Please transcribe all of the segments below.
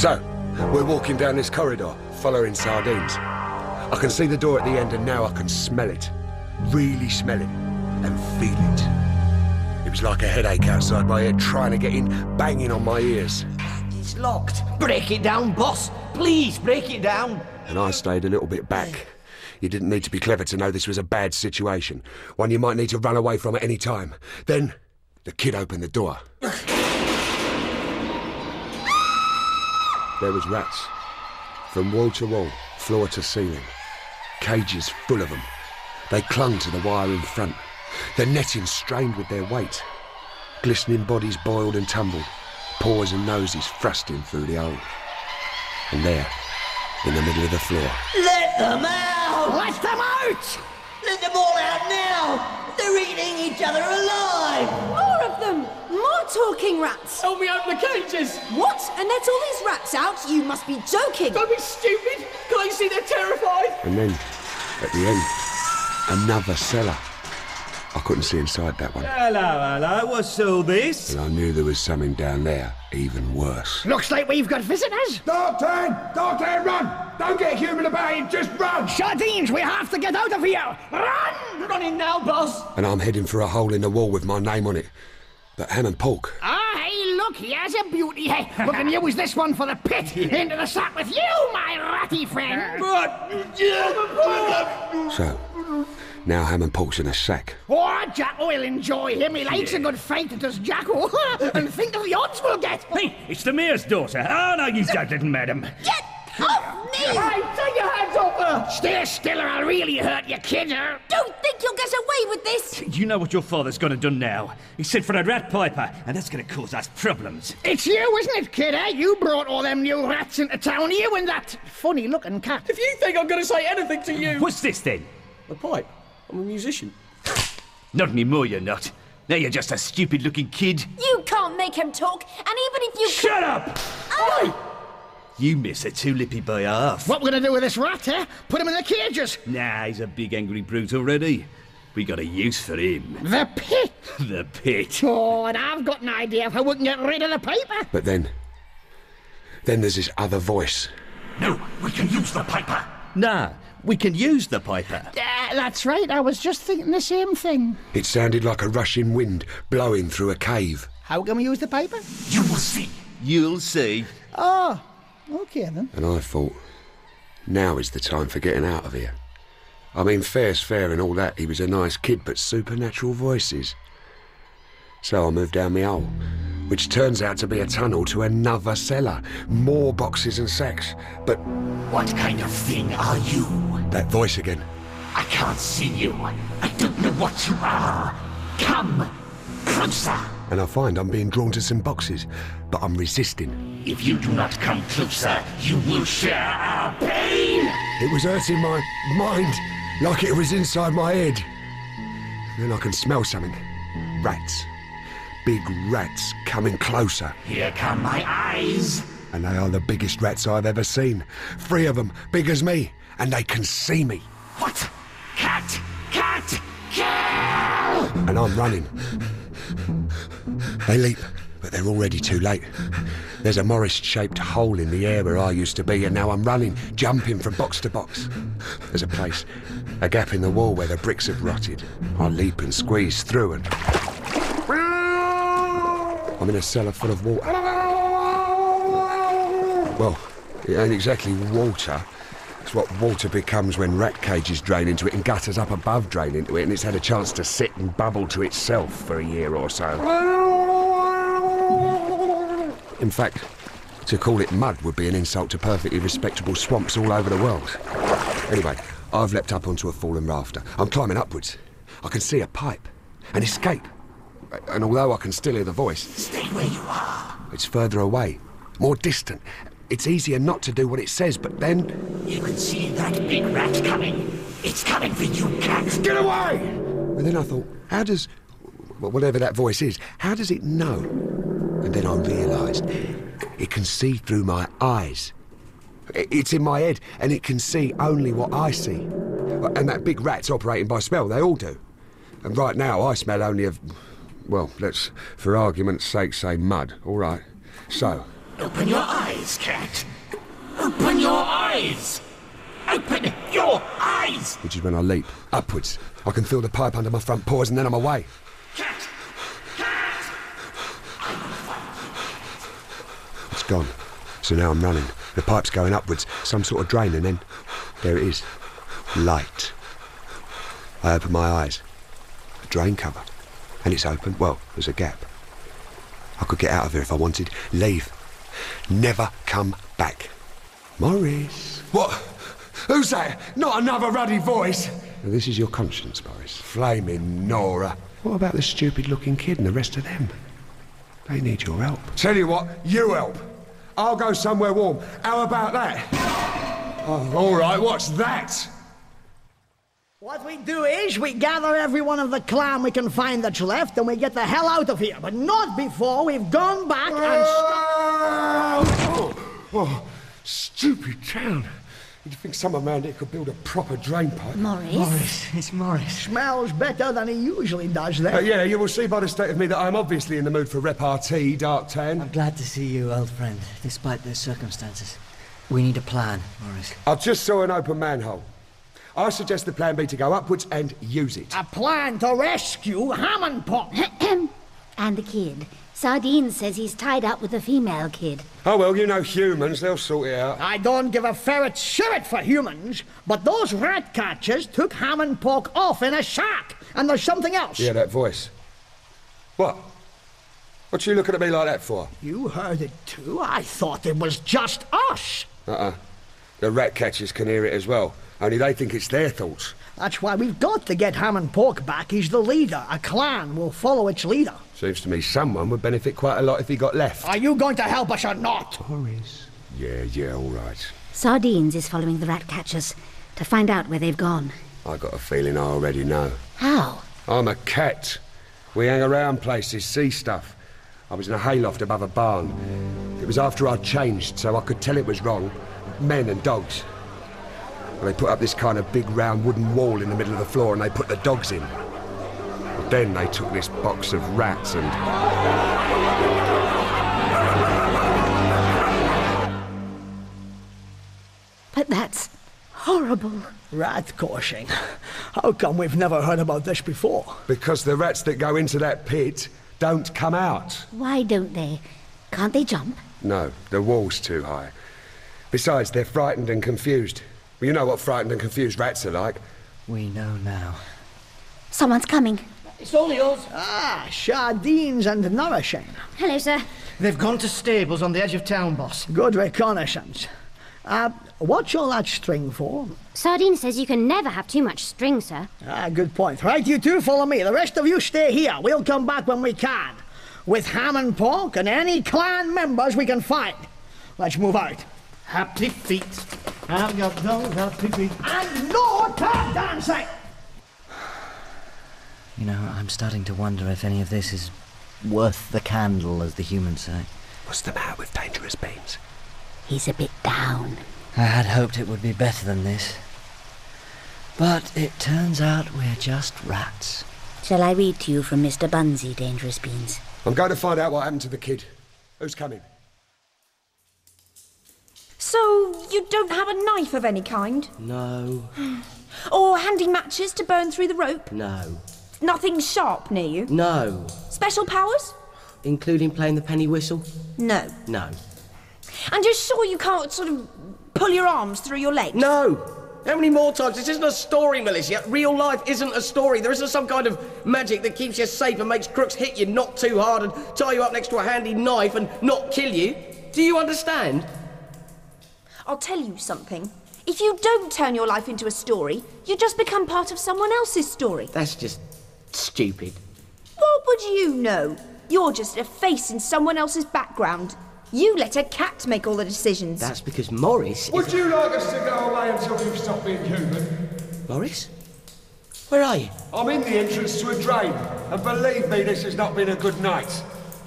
So, we're walking down this corridor, following sardines. I can see the door at the end, and now I can smell it. Really smell it. And feel it. It was like a headache outside my head, trying to get in, banging on my ears. It's locked. Break it down, boss. Please break it down. And I stayed a little bit back. You didn't need to be clever to know this was a bad situation, one you might need to run away from at any time. Then, the kid opened the door. There was rats. From wall to wall, floor to ceiling. Cages full of them. They clung to the wire in front. The netting strained with their weight. Glistening bodies boiled and tumbled. Paws and noses thrusting through the hole. And there, in the middle of the floor, Let them out! Let them out! Let them all out now! They're eating each other alive! Talking rats! Help me open the cages! What? And let all these rats out? You must be joking! Don't be stupid! Can't you see they're terrified? and then, at the end, another cellar. I couldn't see inside that one. Hello, hello, what's all this? And I knew there was something down there even worse. Looks like we've got visitors. Don't turn! Don't turn, run! Don't get human about it, just run! Sardines, we have to get out of here. Run! Running now, boss! And I'm heading for a hole in the wall with my name on it. But Hamnpork, Ah, hey, look, here's a beauty. Hey, we can use this one for the pit. Into the sack with you, my ratty friend. But... so now Hamnpork's in a sack. Oh, Jacko will enjoy him. He likes a good fight, does Jacko. and think of the odds we'll get. Hey, it's the mayor's daughter. Oh, no, you don't, little madam. Get off me! Hey, take your hands off her. Stay still or I'll really hurt you, kid. Don't think you'll get away with this! You know what your father's gonna do now. He sent for a rat piper, and that's gonna cause us problems. It's you, isn't it, kid? Eh? You brought all them new rats into town. You and that funny-looking cat. If you think I'm gonna say anything to you. What's this then? A pipe. I'm a musician. Not anymore, you're not. Now you're just a stupid looking kid. You can't make him talk, and even if you Shut up! Oh! You miss a two lippy by half. What we gonna do with this rat, eh? Put him in the cages. Nah, he's a big angry brute already. We got a use for him. The pit. The pit. Oh, and I've got an idea of how we can get rid of the paper. But then, then there's this other voice. No, we can use the piper. Nah, we can use the piper. Uh, that's right. I was just thinking the same thing. It sounded like a rushing wind blowing through a cave. How can we use the paper? You will see. You'll see. Oh, okay then. And I thought, now is the time for getting out of here. I mean, fair's fair and all that. He was a nice kid, but supernatural voices. So I moved down my hole, which turns out to be a tunnel to another cellar. More boxes and sacks. But What kind of thing are you? that voice again. I can't see you. I don't know what you are. Come closer. And I find I'm being drawn to some boxes, but I'm resisting. If you do not come closer, you will share our pain. It was hurting my mind, like it was inside my head. Then I can smell something. Rats. Big rats coming closer. Here come my eyes. And they are the biggest rats I've ever seen. Three of them, big as me, and they can see me. What? Cat! Cat! Kill! And I'm running. They leap, but they're already too late. There's a Maurice shaped hole in the air where I used to be, and now I'm running, jumping from box to box. There's a place, a gap in the wall where the bricks have rotted. I leap and squeeze through, and. I'm in a cellar full of water. Well, it ain't exactly water. It's what water becomes when rat cages drain into it and gutters up above drain into it, and it's had a chance to sit and bubble to itself for a year or so. In fact, to call it mud would be an insult to perfectly respectable swamps all over the world. Anyway, I've leapt up onto a fallen rafter. I'm climbing upwards. I can see a pipe, an escape. And although I can still hear the voice, Stay where you are. it's further away, more distant. It's easier not to do what it says, but then You can see that big rat coming. It's coming for you, cat. Get away! And then I thought, how does, whatever that voice is, how does it know? And then I realised it can see through my eyes. It's in my head, and it can see only what I see. And that big rat's operating by smell, they all do. And right now, I smell only of, well, let's, for argument's sake, say mud, all right? So, Open your eyes, cat. Open your eyes. Open your eyes. Which is when I leap upwards. I can feel the pipe under my front paws, and then I'm away. Cat. Cat. Gone. So now I'm running. The pipe's going upwards, some sort of drain, and then there it is. Light. I open my eyes. A drain cover. And it's open. Well, there's a gap. I could get out of here if I wanted. Leave. Never come back. Maurice. What? Who's that? Not another ruddy voice. Now, this is your conscience, Maurice. Flaming Nora. What about the stupid looking kid and the rest of them? They need your help. Tell you what, you help. I'll go somewhere warm. How about that? Oh, all right, what's that? What we do is we gather every one of the clan we can find that's left and we get the hell out of here. But not before we've gone back and... Oh, oh, stupid town. You'd think someone around here could build a proper drain pipe. Maurice? It's Maurice. Smells better than he usually does there. Uh, yeah, you will see by the state of me that I'm obviously in the mood for repartee, Darktan. I'm glad to see you, old friend, despite the circumstances. We need a plan, Maurice. I just saw an open manhole. I suggest the plan be to go upwards and use it. A plan to rescue Hamnpork. and the kid. Sardine says he's tied up with a female kid. Oh, well, you know humans, they'll sort it out. I don't give a ferret shirt for humans, but those rat catchers took Hamnpork off in a shack, and there's something else. Yeah, that voice. What? What you looking at me like that for? You heard it too? I thought it was just us. Uh-uh. The rat catchers can hear it as well, only they think it's their thoughts. That's why we've got to get Hamnpork back. He's the leader. A clan will follow its leader. Seems to me someone would benefit quite a lot if he got left. Are you going to help us or not? Maurice. Yeah, yeah, all right. Sardines is following the rat catchers to find out where they've gone. I got a feeling I already know. How? I'm a cat. We hang around places, see stuff. I was in a hayloft above a barn. It was after I'd changed, so I could tell it was wrong. Men and dogs. Well, they put up this kind of big round wooden wall in the middle of the floor and they put the dogs in. But then they took this box of rats and. But that's horrible. Rat coursing. How come we've never heard about this before? Because the rats that go into that pit don't come out. Why don't they? Can't they jump? No, the wall's too high. Besides, they're frightened and confused. Well, you know what frightened and confused rats are like. We know now. Someone's coming. It's all yours. Ah, sardines and nourishing. Hello, sir. They've gone to stables on the edge of town, boss. Good reconnaissance. Uh, what's all that string for? Sardine says you can never have too much string, sir. Ah, good point. Right, you two follow me. The rest of you stay here. We'll come back when we can. With Hamnpork and any clan members we can find. Let's move out. Happy feet. I've got those happy feet. And no tap dancing! You know, I'm starting to wonder if any of this is worth the candle, as the humans say. What's the matter with Dangerous Beans? He's a bit down. I had hoped it would be better than this. But it turns out we're just rats. Shall I read to you from Mr. Bunnsy, Dangerous Beans? I'm going to find out what happened to the kid. Who's coming? So, you don't have a knife of any kind? No, Or handy matches to burn through the rope? no, Nothing sharp near you? no. Special powers? Including playing the penny whistle? No. No. And you're sure you can't sort of pull your arms through your legs? No! How many more times? This isn't a story, Malicia. Real life isn't a story. There isn't some kind of magic that keeps you safe and makes crooks hit you not too hard and tie you up next to a handy knife and not kill you. Do you understand? I'll tell you something. If you don't turn your life into a story, you just become part of someone else's story. That's just stupid. What would you know? You're just a face in someone else's background. You let a cat make all the decisions. That's because Maurice. is- Would you like us to go away until you've stopped being human? Maurice? Where are you? I'm in the entrance to a drain, and believe me, this has not been a good night.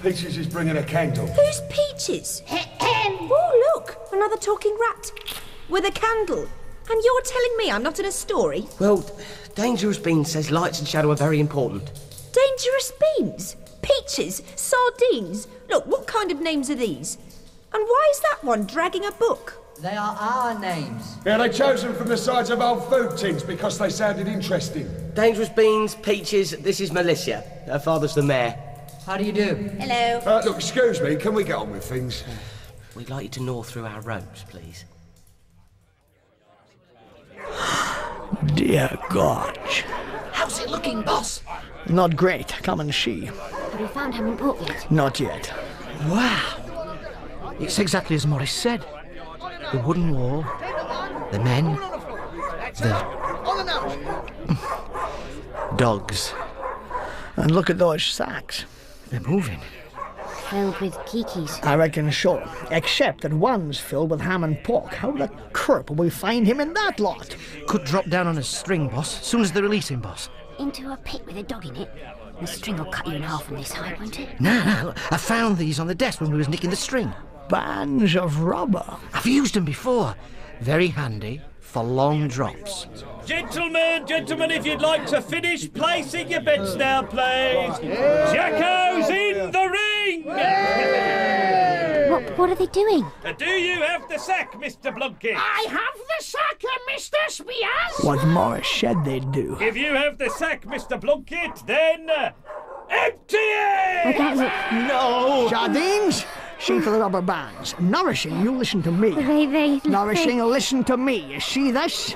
Peaches is bringing a candle. Who's Peaches? Look, another talking rat. With a candle. And you're telling me I'm not in a story? Well, Dangerous Beans says lights and shadow are very important. Dangerous beans? Peaches? Sardines? Look, what kind of names are these? And why is that one dragging a book? They are our names. Yeah, they chose them from the sides of old food tins because they sounded interesting. Dangerous Beans, Peaches, this is Malicia. Her father's the mayor. How do you do? Hello. Uh, look, excuse me, can we get on with things? We'd like you to gnaw through our ropes, please. Dear God. How's it looking, boss? Not great. Come and see. Have you found Hamnpork yet? Not yet. Wow. It's exactly as Maurice said. The wooden wall, the men, the dogs. And look at those sacks. They're moving. Filled with kikis. I reckon so. Except that one's filled with Hamnpork. How the crap will we find him in that lot? Could drop down on a string, boss, soon as they release him, boss. Into a pit with a dog in it. The string will cut you in half from this height, won't it? No, nah, look, I found these on the desk when we was nicking the string. Bands of rubber. I've used them before. Very handy for long drops. Gentlemen, gentlemen, if you'd like to finish placing your bets now, please. Jacko's in the ring! What, what are they doing? Uh, Do you have the sack, Mr. Blunkett? I have the sack, Mr. Spears. What Maurice said they'd do. If you have the sack, Mr. Blunkett, then uh, empty it! Well, that look. No! Sardines? See for the rubber bands. Nourishing, you listen to me. They, they. Nourishing, listen to me. You see this?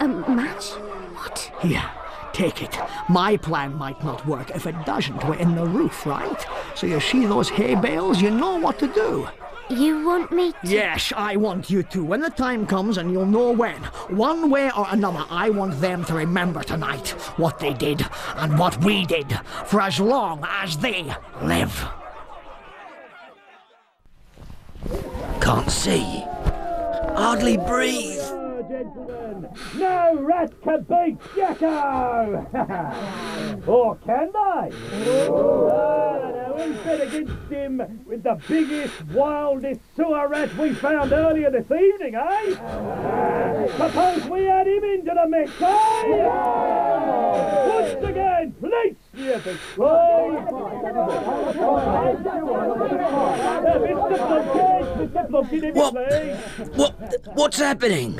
A match? What? Here, take it. My plan might not work. If it doesn't, we're in the roof, right? So you see those hay bales, you know what to do. You want me to. Yes, I want you to. When the time comes, and you'll know when, one way or another, I want them to remember tonight what they did and what we did for as long as they live. Can't see. Hardly breathe. Gentlemen, no rat can beat Jacko! or can they? No, no, we bet against him with the biggest, wildest sewer rat we found earlier this evening, eh? Suppose we add him into the mix, eh? Once again, please, the epic What? What? What's happening?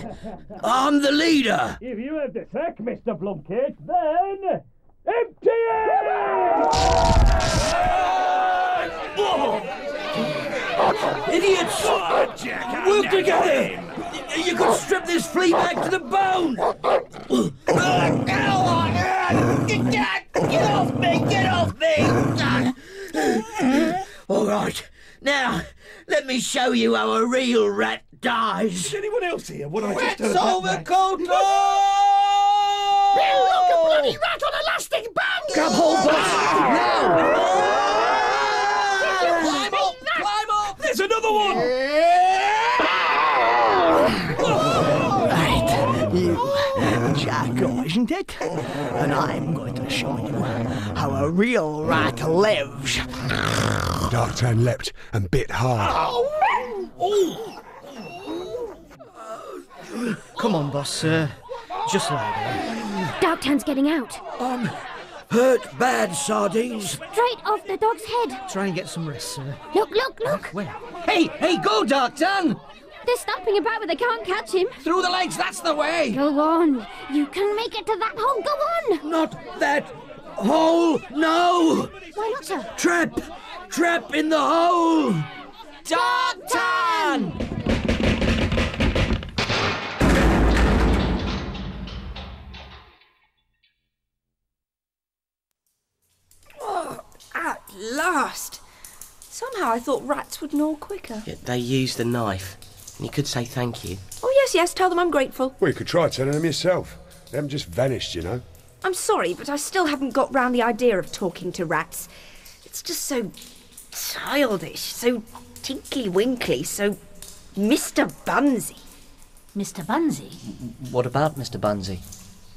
I'm the leader. If you have the sack, Mr. Blunkett, then empty it! Idiots! Work together! You could strip this flea bag to the bone! Get off me! Get off me! All right, now let me show you how a real rat dies. Is anyone else here? What I just Rat's heard that over, man- Coulter! Look, a bloody rat on elastic band! Grab hold, boss! Climb up, climb up. There's another one! Isn't it? And I'm going to show you how a real rat lives. Darktan leapt and bit hard. Come on, boss, sir. Just lie down. Darktan's getting out. I'm hurt bad, sardines. Straight off the dog's head. Try and get some rest, sir. Look, look, look. Where? Hey, hey, go, Darktan! They're stomping about, but they can't catch him. Through the legs, that's the way! Go on. You can make it to that hole. Go on. Not that hole, no! Why not, sir? Trap! Trap in the hole! Darktan! Oh, at last. Somehow I thought rats would gnaw quicker. Yeah, they used the knife. And you could say thank you. Oh, yes, yes, tell them I'm grateful. Well, you could try telling them yourself. They haven't just vanished, you know. I'm sorry, but I still haven't got round the idea of talking to rats. It's just so childish, so tinkly winkly, so Mr. Bunnsy. Mr. Bunnsy? What about Mr. Bunnsy?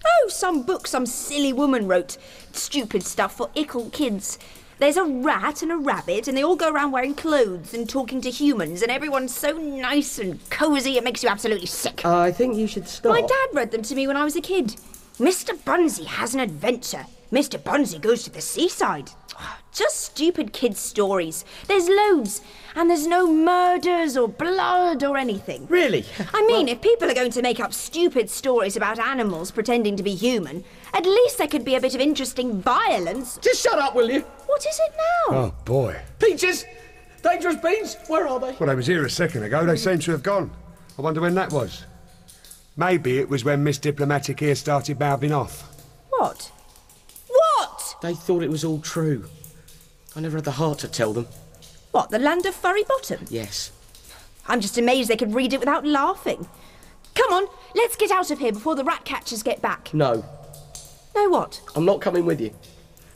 Oh, some book some silly woman wrote. Stupid stuff for ickle kids. There's a rat and a rabbit, and they all go around wearing clothes and talking to humans, and everyone's so nice and cosy it makes you absolutely sick. Uh, I think you should stop. My dad read them to me when I was a kid. Mr. Bunnsy has an adventure. Mr. Bunnsy goes to the seaside. Just stupid kids' stories. There's loads. And there's no murders or blood or anything. Really? I mean, if people are going to make up stupid stories about animals pretending to be human, at least there could be a bit of interesting violence. Just shut up, will you? What is it now? Oh, boy. Peaches! Dangerous beans? Where are they? Well, I was here a second ago. They seem to have gone. I wonder when that was. Maybe it was when Miss Diplomatic here started mouthing off. What? What? They thought it was all true. I never had the heart to tell them. What, the land of furry bottom? Yes. I'm just amazed they could read it without laughing. Come on, let's get out of here before the rat catchers get back. No, No, what? I'm not coming with you.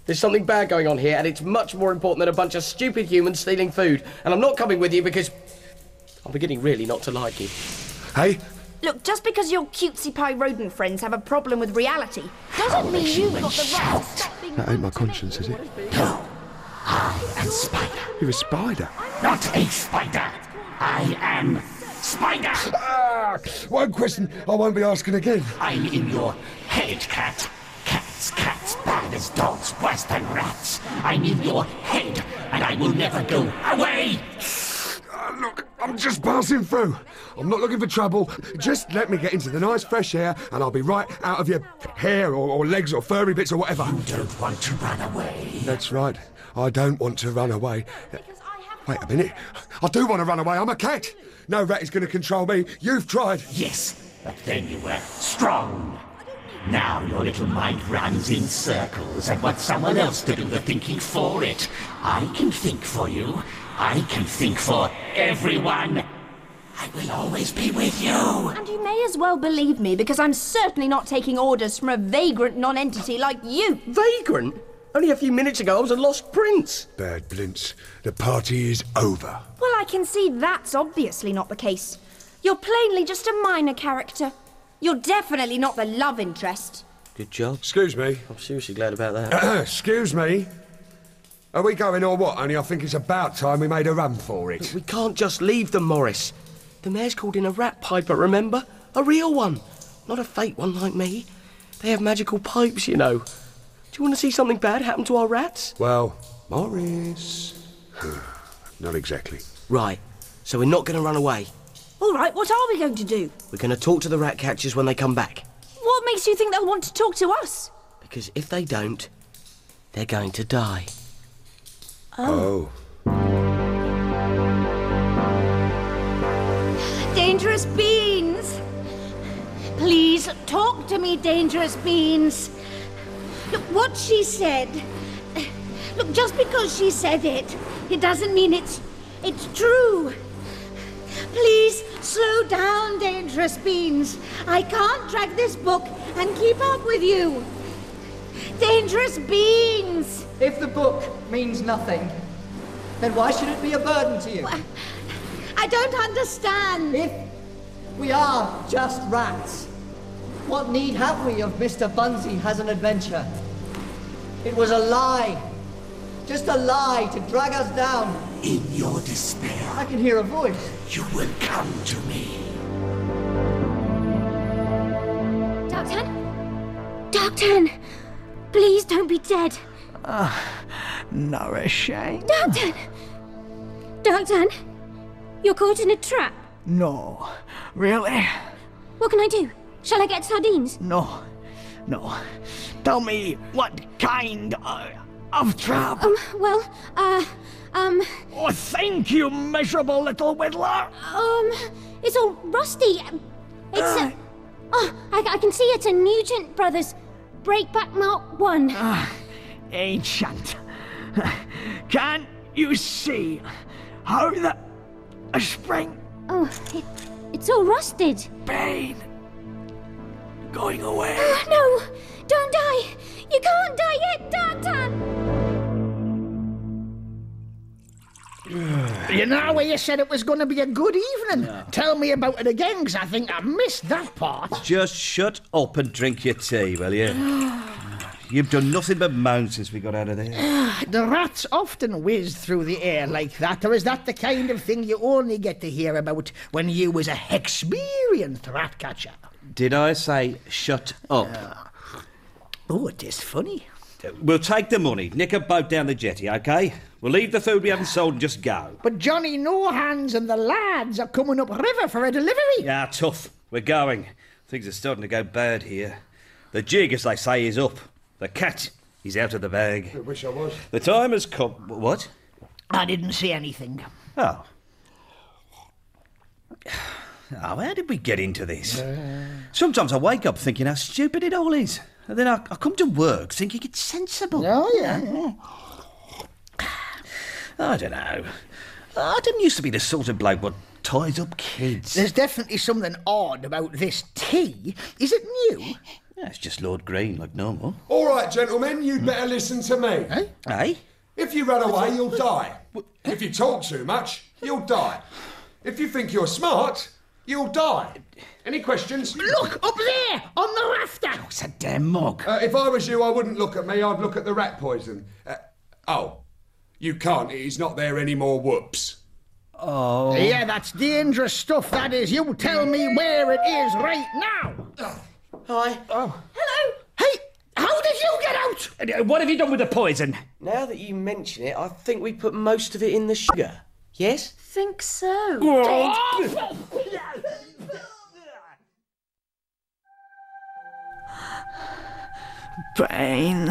There's something bad going on here, and it's much more important than a bunch of stupid humans stealing food. And I'm not coming with you because I'm beginning really not to like you. Hey? Look, just because your cutesy pie rodent friends have a problem with reality doesn't mean you've got the right to stop being. That ain't my conscience, is it? No. I am Spider. You're a spider. Not a spider. I am Spider. Ah, one question I won't be asking again. I'm in your head, cat. Cats, cats, bad as dogs, worse than rats. I'm in your head, and I will never go away. Ah, look, I'm just passing through. I'm not looking for trouble. Just let me get into the nice fresh air, and I'll be right out of your hair or, or legs or furry bits or whatever. You don't want to run away. That's right. I don't want to run away. Wait a minute. I do want to run away. I'm a cat. No rat is going to control me. You've tried. Yes, but then you were strong. Now your little mind runs in circles and wants someone else to do the thinking for it. I can think for you. I can think for everyone. I will always be with you. And you may as well believe me because I'm certainly not taking orders from a vagrant nonentity like you. Vagrant? Only a few minutes ago I was a lost prince. Bad Blintz. The party is over. Well, I can see that's obviously not the case. You're plainly just a minor character. You're definitely not the love interest. Good job. Excuse me. I'm seriously glad about that. Excuse me. Are we going or what? Only I think it's about time we made a run for it. we can't just leave them, Maurice. The mayor's called in a rat piper, remember? A real one. Not a fake one like me. They have magical pipes, you know. Do you want to see something bad happen to our rats? Well, Maurice. Not exactly. Right. So we're not going to run away. All right, what are we going to do? We're going to talk to the rat catchers when they come back. What makes you think they'll want to talk to us? Because if they don't, they're going to die. Oh. Dangerous beans! Please talk to me, dangerous beans. Look, what she said. Look, just because she said it, it doesn't mean it's it's true. Please slow down, dangerous beans. I can't drag this book and keep up with you. Dangerous beans! If the book means nothing, then why should it be a burden to you? I don't understand. If we are just rats, what need have we of Mr. Bunnsy has an adventure? It was a lie. Just a lie to drag us down. In your despair, I can hear a voice. you will come to me. Doctor? Darktan! Please don't be dead. No a shame. Darktan! Darktan! You're caught in a trap. No. Really? What can I do? Shall I get sardines? No. No. Tell me what kind uh, of trap. Um, well, uh, um, Oh, thank you, miserable little whittler. um, it's all rusty. It's a. Oh, I, I can see it's a Nugent Brothers Breakback Mark 1. Ah, ancient. Can't you see how the a spring Oh, it, it's all rusted. pain going away? Oh, no! Don't die! You can't die yet, Darktan! You know where you said it was going to be a good evening? Tell me about it again, because I think I missed that part. Just shut up and drink your tea, will you? You've done nothing but moan since we got out of there. The rats often whiz through the air like that, or is that the kind of thing you only get to hear about when you was a experienced rat catcher? Did I say shut up? Oh, it is funny. We'll take the money, nick a boat down the jetty, OK? We'll leave the food we haven't sold and just go. But Johnny No Hands and the lads are coming up river for a delivery. Yeah, tough. We're going. Things are starting to go bad here. The jig, as they say, is up. The cat, he's out of the bag. I wish I was. The time has come. What? I didn't see anything. Oh. Oh, how did we get into this? Sometimes I wake up thinking how stupid it all is. And then I, I come to work thinking it's sensible. Oh, yeah. Mm-hmm. I don't know. I didn't used to be the sort of bloke what ties up kids. There's definitely something odd about this tea. Is it new? Yeah, it's just Lord Green, like normal. All right, gentlemen, you'd better listen to me. Hey? If you run away, you'll die. If you talk too much, you'll die. If you think you're smart, you'll die. Any questions? Look, up there, on the rafter. It's a damn mug. Uh, if I was you, I wouldn't look at me, I'd look at the rat poison. Uh, oh, you can't, he's not there anymore, whoops. Oh. Yeah, that's dangerous stuff, that is. You tell me where it is right now. Hi. Oh. Hello. Hey, how did you get out? Uh, What have you done with the poison? Now that you mention it, I think we put most of it in the sugar. Yes? Think so. Pain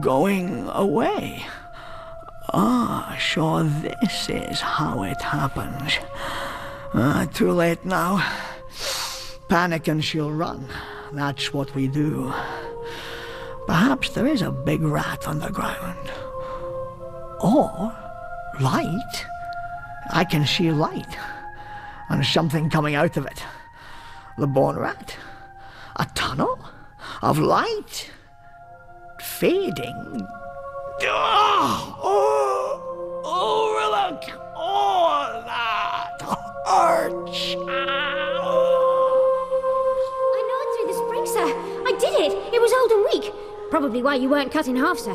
going away. Ah, sure, this is how it happens. Ah, too late now. Panic and she'll run. That's what we do. Perhaps there is a big rat on the ground. Or light. I can see light. And something coming out of it. The born rat. A tunnel of light. Fading. Oh, oh, hurts. I gnawed through the spring, sir. I did it. It was old and weak. Probably why you weren't cut in half, sir.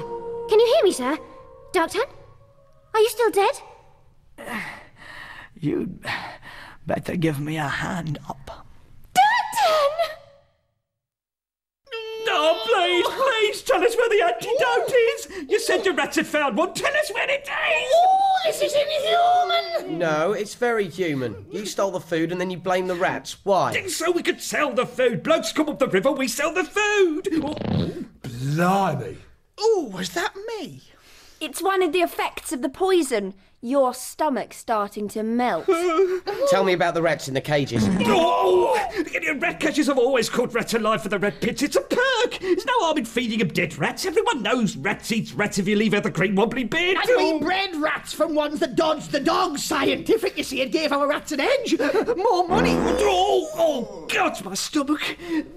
Can you hear me, sir? Doctor? Are you still dead? You'd better give me a hand up. Doctor! No, please, please tell us where the antidote is. You said your rats had found one. Tell us where it is. Oh, this is inhuman! No, it's very human. You stole the food and then you blame the rats. Why? So we could sell the food. Blokes come up the river, we sell the food. Oh, Blimey. Oh, was that me? It's one of the effects of the poison. Your stomach starting to melt. Tell me about the rats in the cages. Oh! Rat catchers have always caught rats alive for the rat pits. It's a perk. There's no harm in feeding them dead rats. Everyone knows rats eats rats if you leave out the green wobbly bit. And we bred rats from ones that dodged the dogs. Scientific, you see, it gave our rats an edge. More money. Oh, oh, God, my stomach.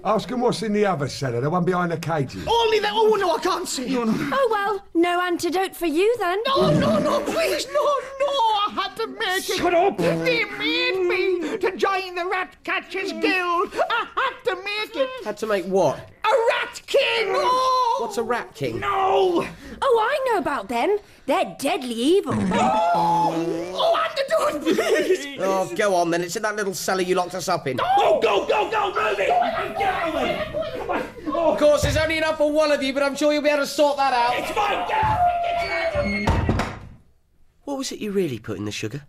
Ask him what's in the other cellar, the one behind the cages. Only that. Oh, no, I can't see. Oh well, no antidote for you then. No, no, no, please, no, no. I had to make it. Shut up. They made me to join the Rat Catchers Guild. I had to make it. Had to make what? A Rat King. Oh, What's a rat king? No! Oh, I know about them. They're deadly evil. oh antidote, please. Oh, go on then. It's in that little cellar you locked us up in. Oh, go, go, go, move it! Get out of the way! Come on. Oh, Of course, there's only enough for one of you, but I'm sure you'll be able to sort that out. it's fine. Get out. Get out. What was it you really put in the sugar?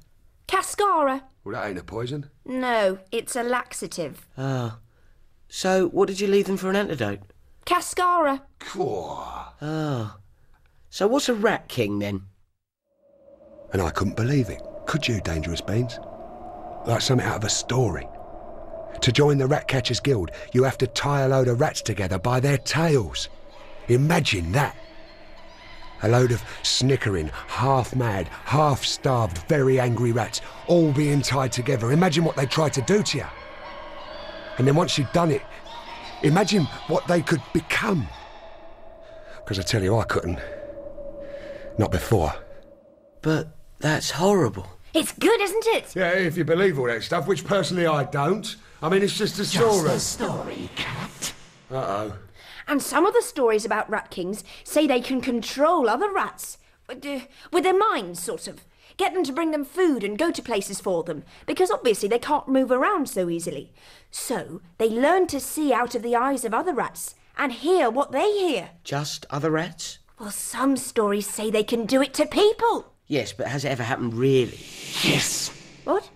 Cascara. Well, that ain't a poison. No, it's a laxative. Ah. So, what did you leave them for an antidote? Cascara. Ah. So, what's a rat king then? And I couldn't believe it. Could you, Dangerous Beans? Like something out of a story. To join the Rat Catchers Guild, you have to tie a load of rats together by their tails. Imagine that. A load of snickering, half mad, half starved, very angry rats, all being tied together. Imagine what they tried to do to you. And then once you'd done it, imagine what they could become. Because I tell you, I couldn't. Not before. But that's horrible. It's good, isn't it? Yeah, if you believe all that stuff, which personally I don't. I mean, it's just a story. Just a story, cat. Uh oh. And some of the stories about rat kings say they can control other rats. With, uh, with their minds, sort of. Get them to bring them food and go to places for them, because obviously they can't move around so easily. So they learn to see out of the eyes of other rats and hear what they hear. Just other rats? Well, some stories say they can do it to people. Yes, but has it ever happened really? Yes. What?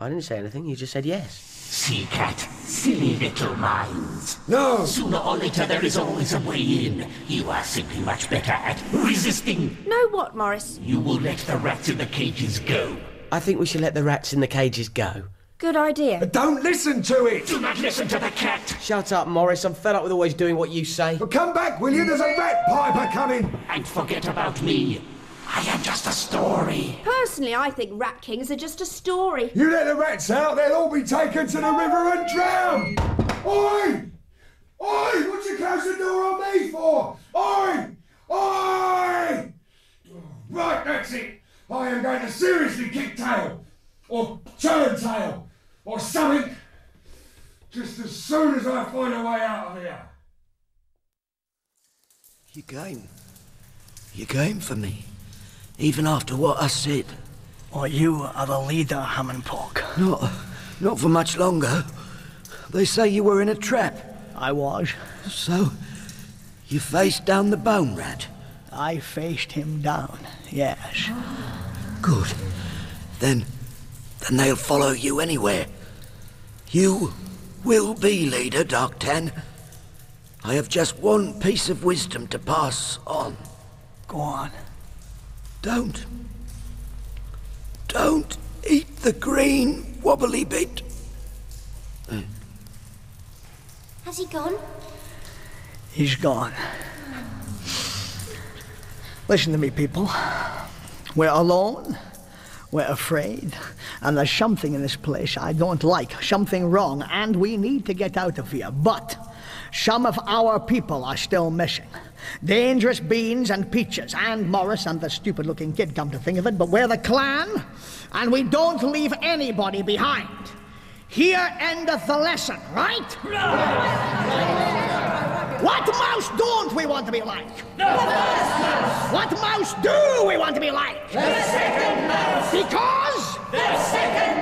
I didn't say anything, you just said yes. See, cat, silly little minds. No! Sooner or later there is always a way in. You are simply much better at resisting. No, what, Maurice? You will let the rats in the cages go. I think we should let the rats in the cages go. Good idea. Don't listen to it! Do not listen to the cat. Shut up, Maurice. I'm fed up with always doing what you say. Well, come back, will you? There's a rat piper coming! And forget about me. I am just a story. Personally, I think rat kings are just a story. You let the rats out, they'll all be taken to the river and drowned! Oi! Oi! What you close the door on me for? Oi! Oi! Right, that's it. I am going to seriously kick tail. Or turn tail. Or something. Just as soon as I find a way out of here. You came. You came for me. Even after what I said. Or you are the leader, Hamnpork. Not, not for much longer. They say you were in a trap. I was. So, you faced down the bone rat. I faced him down, yes. Good. Then, then they'll follow you anywhere. You will be leader, Darktan. I have just one piece of wisdom to pass on. Go on. Don't. Don't eat the green wobbly bit. Has he gone? He's gone. Listen to me, people. We're alone. We're afraid. And there's something in this place I don't like, something wrong, and we need to get out of here. But some of our people are still missing. Dangerous Beans and Peaches, and Maurice and the stupid looking kid, come to think of it, but we're the clan, and we don't leave anybody behind. Here endeth the lesson, right? What mouse don't we want to be like? What mouse do we want to be like? The second mouse. Because? The second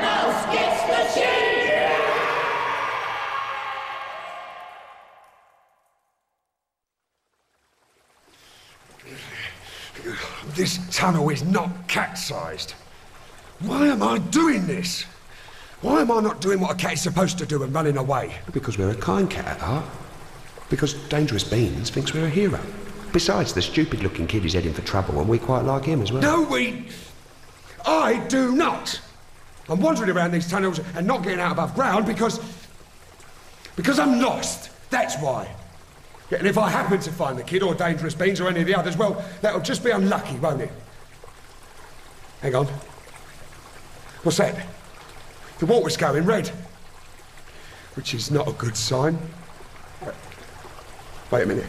This tunnel is not cat-sized. Why am I doing this? Why am I not doing what a cat is supposed to do and running away? Because we're a kind cat at heart. Because Dangerous Beans thinks we're a hero. Besides, the stupid looking kid is heading for trouble and we quite like him as well. No, we... I do not. I'm wandering around these tunnels and not getting out above ground because... Because I'm lost. That's why. Yeah, and if I happen to find the kid or Dangerous Beans or any of the others, well, that'll just be unlucky, won't it? Hang on. What's that? The water's going red. Which is not a good sign. Wait a minute.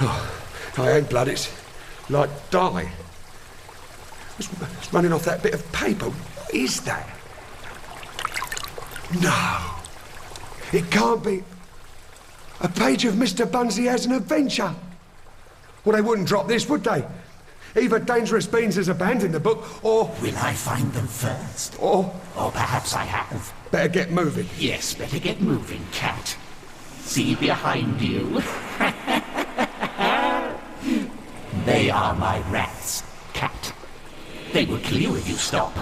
Oh, I ain't blood, it's like dye. It's, running off that bit of paper. What is that? No. It can't be. A page of Mr. Bunnsy has an adventure. Well, they wouldn't drop this, would they? Either Dangerous Beans has abandoned the book, or. Will I find them first? Or. Or perhaps I have. Better get moving. Yes, better get moving, cat. See behind you. they are my rats, cat. They will kill you if you stop.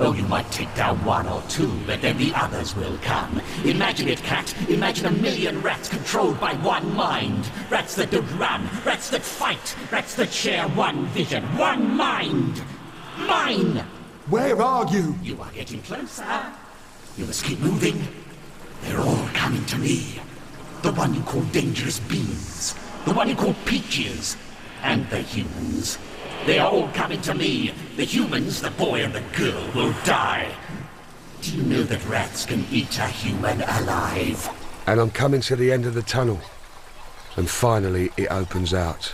Oh, you might take down one or two, but then the others will come. Imagine it, cat. Imagine a million rats controlled by one mind. Rats that don't run, rats that fight, rats that share one vision, one mind. Mine! Where are you? You are getting closer. You must keep moving. They're all coming to me. The one you call Dangerous Beans. The one you call Peaches. And the humans. They are all coming to me. The humans, the boy and the girl, will die. Do you know that rats can eat a human alive? And I'm coming to the end of the tunnel. And finally, it opens out.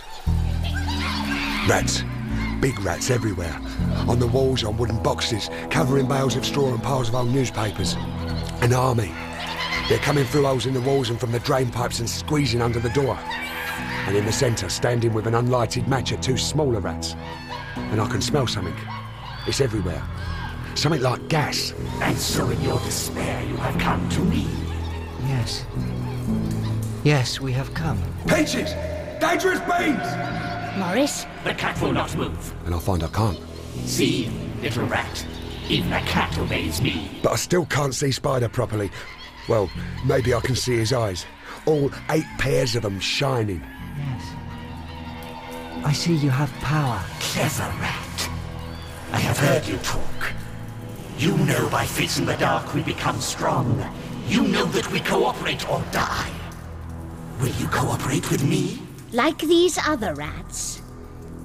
Rats. Big rats everywhere. On the walls, on wooden boxes, covering bales of straw and piles of old newspapers. An army. They're coming through holes in the walls and from the drain pipes and squeezing under the door. And in the centre, standing with an unlighted match, are two smaller rats. And I can smell something. It's everywhere. Something like gas. And so in your despair you have come to me. Yes. Yes, we have come. Peaches! Dangerous beans! Maurice? The cat will not move. And I find I can't. See, little rat. Even the cat obeys me. But I still can't see Spider properly. Well, maybe I can see his eyes. All eight pairs of them shining. I see you have power. Clever rat. I have heard you talk. You know by fits in the dark we become strong. You know that we cooperate or die. Will you cooperate with me? Like these other rats.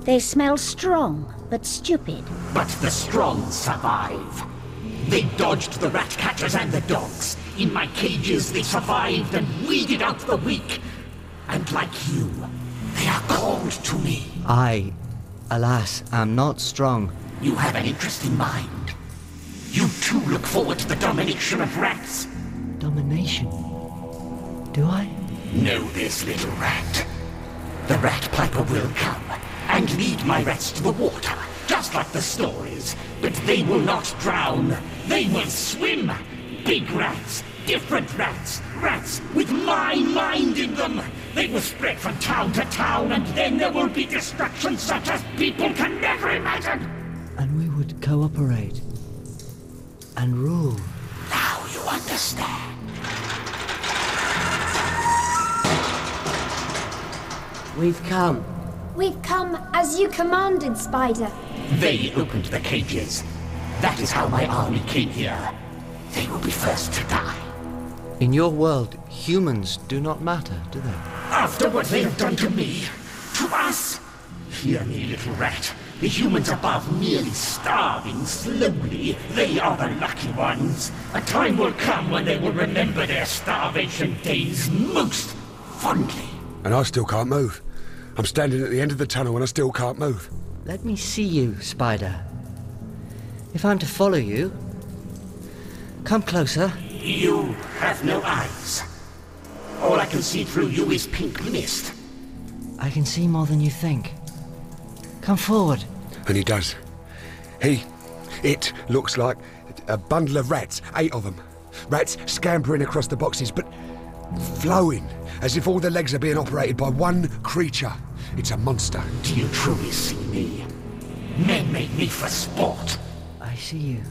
They smell strong, but stupid. But the strong survive. They dodged the rat catchers and the dogs. In my cages they survived and weeded out the weak. And like you, they are called to me. I, alas, am not strong. You have an interesting mind. You too look forward to the domination of rats. Domination? Do I? Know this, little rat. The rat piper will come and lead my rats to the water, just like the stories. But they will not drown. They will swim. Big rats, different rats, rats with my mind in them. They will spread from town to town, and then there will be destruction such as people can never imagine. And we would cooperate. And rule. Now you understand. We've come. We've come as you commanded, Spider. They opened the cages. That is how my army came here. They will be first to die. In your world, humans do not matter, do they? After what they have done to me, to us. Hear me, little rat. The humans above merely starving slowly. They are the lucky ones. A time will come when they will remember their starvation days most fondly. And I still can't move. I'm standing at the end of the tunnel and I still can't move. Let me see you, Spider. If I'm to follow you, come closer. You have no eyes. All I can see through you is pink mist. I can see more than you think. Come forward. And he does. He, it looks like a bundle of rats, eight of them. Rats scampering across the boxes, but flowing, as if all the legs are being operated by one creature. It's a monster. Do you truly see me? Men made me for sport. I see you.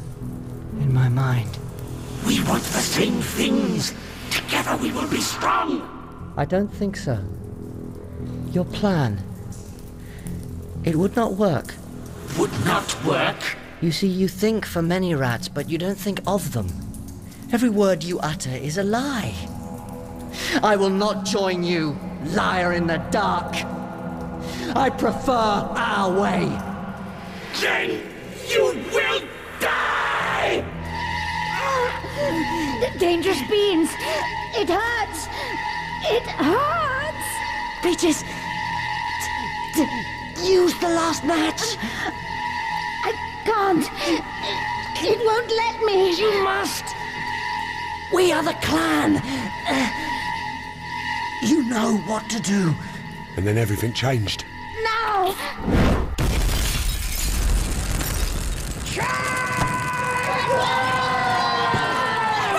In my mind. We want the same things. Together we will be strong. I don't think so. Your plan. It would not work. Would not work? You see, you think for many rats, but you don't think of them. Every word you utter is a lie. I will not join you, liar in the dark. I prefer our way. Then you will dangerous beans! It hurts! It hurts! Peaches! D- d- use the last match! I can't! It won't let me! You must! We are the clan! Uh, you know what to do. And then everything changed. Now!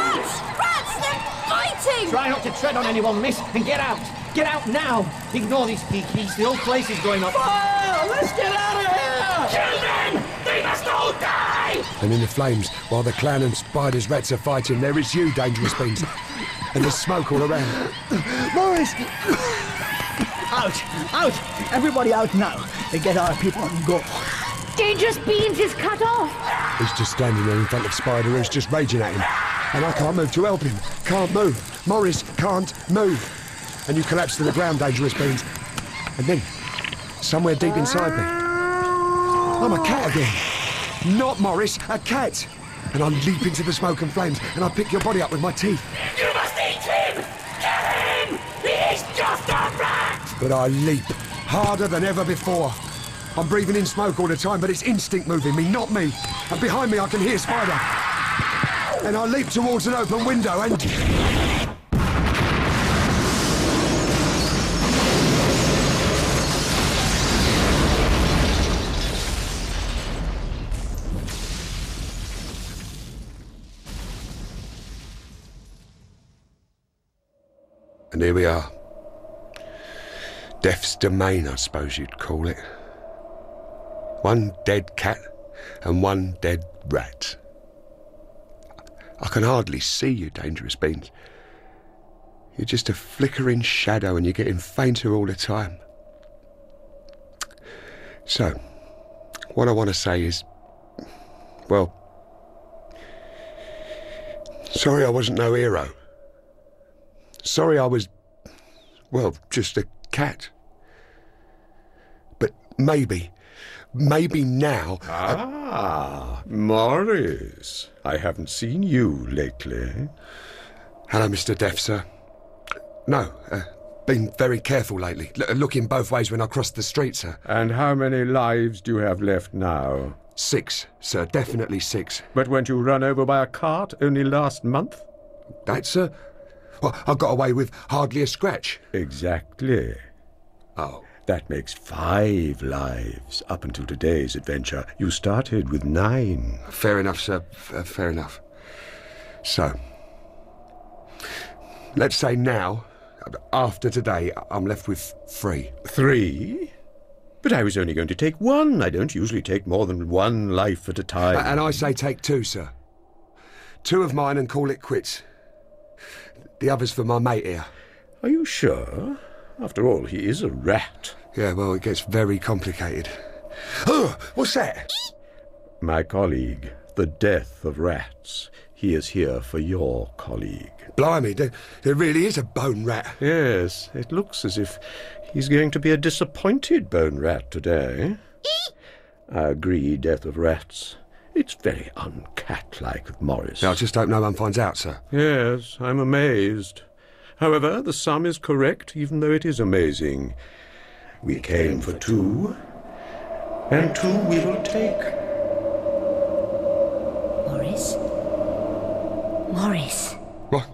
Rats! Rats! They're fighting! Try not to tread on anyone, miss, and get out. Get out now. Ignore these peakies. The whole place is going up. Fire! Let's get out of here! Kill them! They must all die! And in the flames, while the clan and spiders rats are fighting, there is you, Dangerous Beans. And there's smoke all around. Maurice! Out! Out! Everybody out now. They get our people and go. Dangerous beans is cut off! He's just standing there in front of Spider who's just raging at him. And I can't move to help him. Can't move. Maurice can't move. And you collapse to the ground, Dangerous Beans. And then, somewhere deep inside me, I'm a cat again. Not Maurice, a cat. And I leap into the smoke and flames, and I pick your body up with my teeth. You must eat him! Kill him! He's just a rat! But I leap harder than ever before. I'm breathing in smoke all the time, but it's instinct moving me, not me. And behind me, I can hear Spider. And I leap towards an open window and. And here we are, Death's domain, I suppose you'd call it. One dead cat and one dead rat. I can hardly see you, Dangerous Beans. You're just a flickering shadow and you're getting fainter all the time. So, what I want to say is, well, sorry I wasn't no hero. Sorry I was, well, just a cat. But maybe, maybe now. Ah, Maurice. I haven't seen you lately. Hello, Mr. Death, sir. No, uh, been very careful lately, L- looking both ways when I cross the street, sir. And how many lives do you have left now? Six, sir, definitely six. But weren't you run over by a cart only last month? That, sir? Well, I got away with hardly a scratch. Exactly. Oh. That makes five lives up until today's adventure. You started with nine. Fair enough, sir. F- uh, fair enough. So, let's say now, after today, I'm left with three. Three? But I was only going to take one. I don't usually take more than one life at a time. And I say take two, sir. Two of mine and call it quits. The others for my mate here. Are you sure? After all, he is a rat. Yeah, well, it gets very complicated. Oh, what's that? My colleague, the death of rats. He is here for your colleague. Blimey, there, there really is a bone rat. Yes, it looks as if he's going to be a disappointed bone rat today. I agree, death of rats. It's very uncat-like of Maurice. I just hope no one finds out, sir. Yes, I'm amazed. However, the sum is correct, even though it is amazing. We came for two, and two we will take. Maurice? Maurice? What?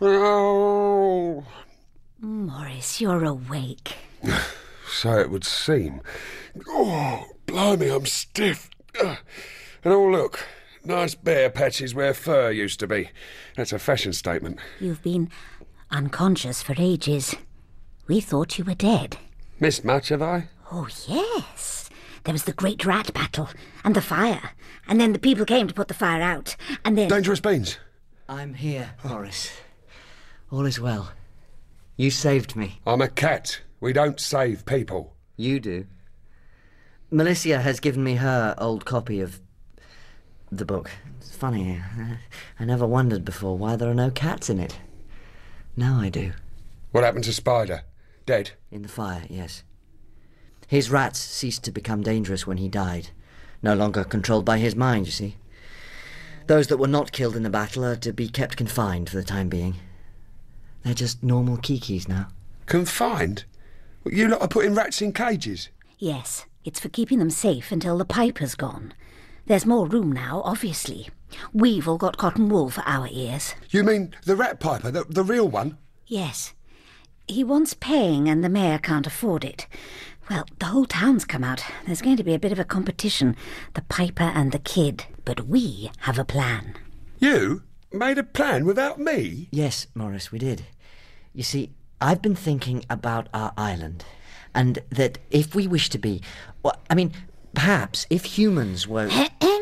Oh. Maurice, you're awake. So it would seem. Oh, blimey, I'm stiff. Uh, and oh, look, nice bare patches where fur used to be. That's a fashion statement. You've been unconscious for ages. We thought you were dead. Missed much, have I? Oh, yes. There was the great rat battle, and the fire, and then the people came to put the fire out, and then. Dangerous Beans. I'm here, Horace. All is well. You saved me. I'm a cat. We don't save people. You do. Malicia has given me her old copy of the book. It's funny. I never wondered before why there are no cats in it. Now I do. What happened to Spider? Dead? In the fire, yes. His rats ceased to become dangerous when he died. No longer controlled by his mind, you see. Those that were not killed in the battle are to be kept confined for the time being. They're just normal kikis now. Confined? You lot are putting rats in cages? Yes, it's for keeping them safe until the pipe has gone. There's more room now, obviously. We've all got cotton wool for our ears. You mean the rat piper, the, the real one? Yes. He wants paying, and the mayor can't afford it. Well, the whole town's come out. There's going to be a bit of a competition the piper and the kid. But we have a plan. You made a plan without me? Yes, Maurice, we did. You see, I've been thinking about our island, and that if we wish to be. Well, I mean, perhaps if humans were.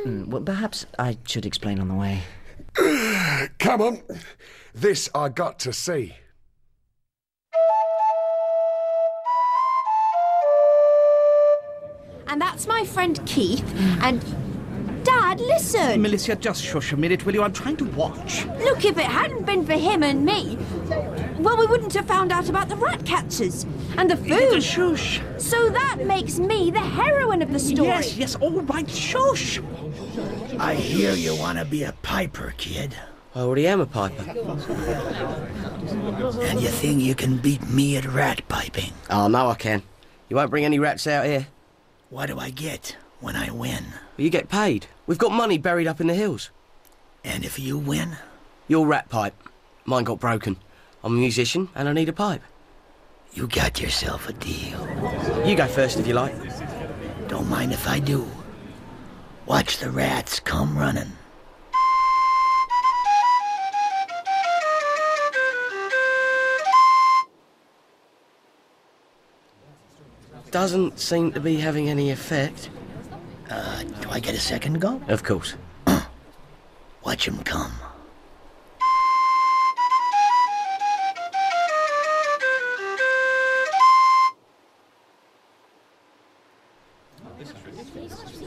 Mm, well, perhaps I should explain on the way. Come on. This I got to see. And that's my friend Keith. And. Dad, listen! Malicia, just shush a minute, will you? I'm trying to watch. Look, if it hadn't been for him and me, well, we wouldn't have found out about the rat catchers and the food. Shush. So that makes me the heroine of the story. Yes, yes, all right, shush. I hear you want to be a piper, kid. I already am a piper. And you think you can beat me at rat piping? Oh, no, I can. You won't bring any rats out here. What do I get when I win? Well, you get paid. We've got money buried up in the hills. And if you win? Your rat pipe. Mine got broken. I'm a musician and I need a pipe. You got yourself a deal. You go first if you like. Don't mind if I do. Watch the rats come running. doesn't seem to be having any effect. Uh, do I get a second go? Of course. Watch him come.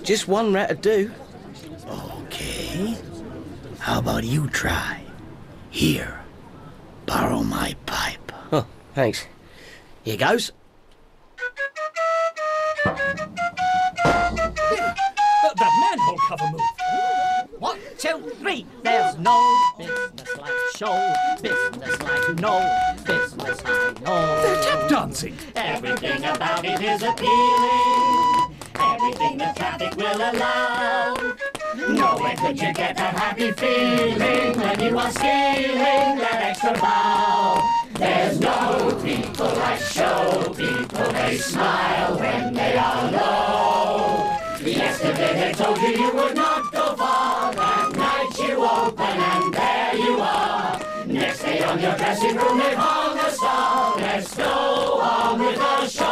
Just one rat to do. Okay. How about you try? Here, borrow my pipe. Oh, thanks. Here goes. That manhole cover moved. One, two, three. There's no business like show. Business like no business I know. They're tap dancing. Everything about it is appealing. Everything the traffic will allow. Nowhere could you get that happy feeling when you are stealing that extra bow. There's no people like show people. They smile when they are low. Yesterday they told you you would not go far. That night you open and there you are. Next day on your dressing room they've hung a star. Let's go on with the show.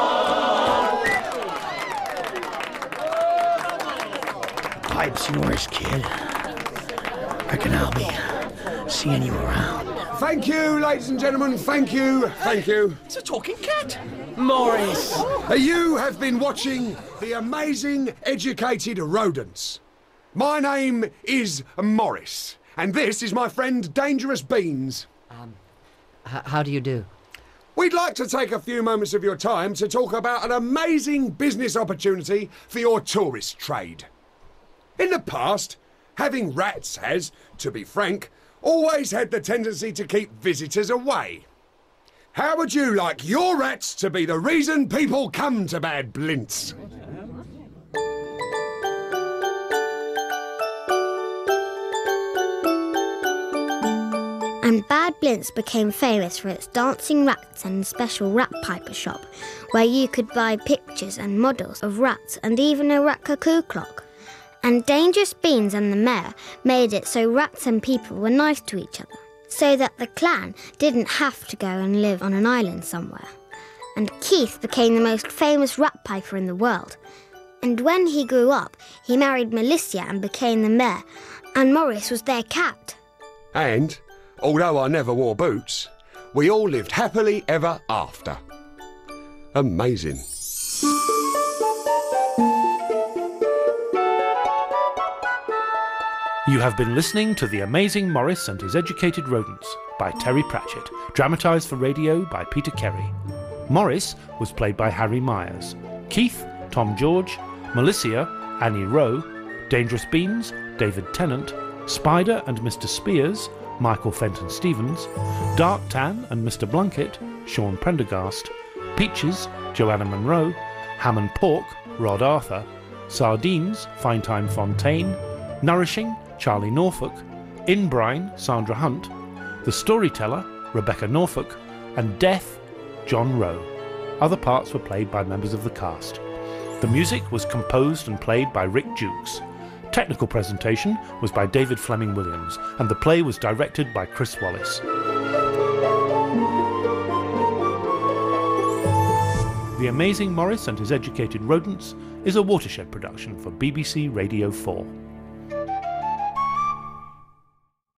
Pipe's yours, kid. Reckon I'll be seeing you around. Thank you, ladies and gentlemen. Thank you. Thank you. It's a talking cat. Maurice. Uh, You have been watching the amazing educated rodents. My name is Maurice, and this is my friend Dangerous Beans. H- how do you do? We'd like to take a few moments of your time to talk about an amazing business opportunity for your tourist trade. In the past, having rats has, to be frank, always had the tendency to keep visitors away. How would you like your rats to be the reason people come to Bad Blintz? And Bad Blintz became famous for its dancing rats and special rat piper shop, where you could buy pictures and models of rats and even a rat cuckoo clock. And Dangerous Beans and the mayor made it so rats and people were nice to each other, so that the clan didn't have to go and live on an island somewhere. And Keith became the most famous rat piper in the world. And when he grew up, he married Malicia and became the mayor, and Maurice was their cat. And, although I never wore boots, we all lived happily ever after. Amazing. You have been listening to The Amazing Maurice and His Educated Rodents by Terry Pratchett, dramatised for radio by Peter Kerry. Maurice was played by Harry Myers, Keith, Tom George, Malicia, Annie Rowe, Dangerous Beans, David Tennant, Spider and Mr. Spears, Michael Fenton Stevens, Darktan and Mr. Blunkett, Sean Prendergast, Peaches, Joanna Monroe, Hamnpork, Rod Arthur, Sardines, Finetime Fontaine, Nourishing, Charlie Norfolk, Inbrine, Sandra Hunt, The Storyteller, Rebecca Norfolk, and Death, John Rowe. Other parts were played by members of the cast. The music was composed and played by Rick Jukes. Technical presentation was by David Fleming Williams, and the play was directed by Chris Wallace. The Amazing Maurice and His Educated Rodents is a watershed production for BBC Radio 4.